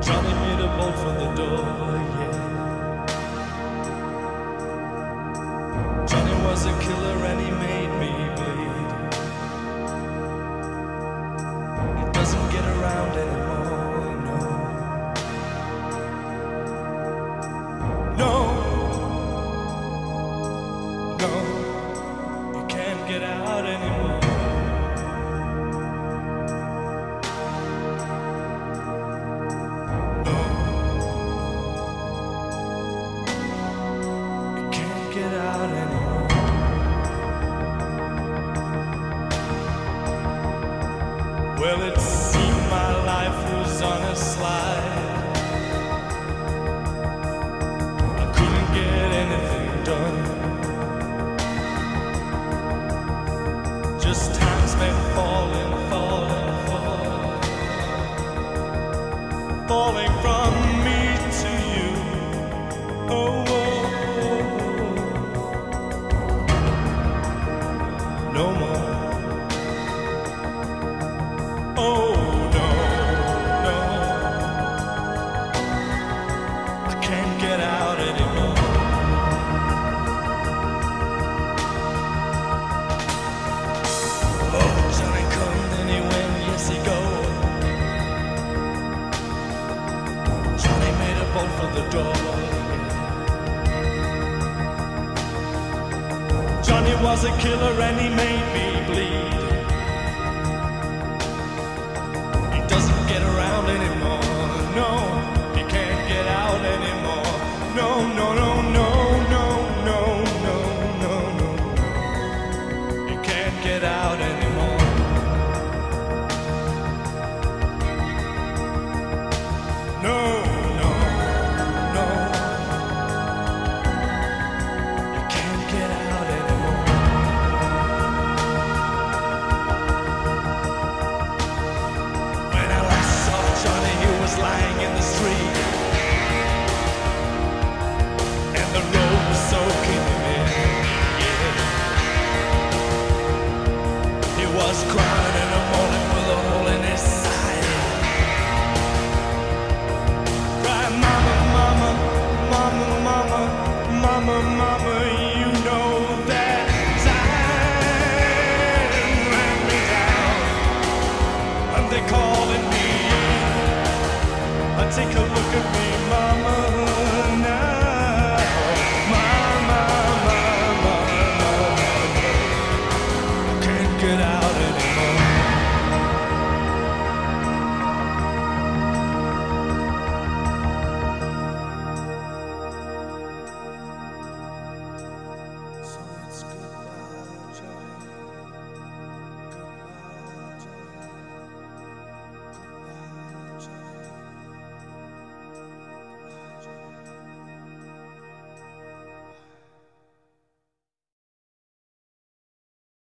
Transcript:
Johnny made a bolt from the door, yeah. Johnny was a killer and he made me bleed. He doesn't get around anymore, no. No. No. You can't get out anymore. Well, it seemed my life was on a slide. I couldn't get anything done. Just time spent falling, falling, falling. Falling from me to you. Oh, was a killer and he made me bleed. Was lying in the street. And the road was soaking him in. Yeah. He was crying in the morning with a hole in his side. Crying, Mama, Mama, Mama, Mama, Mama, Mama, you know that time ran me down. And they. I take a look at me.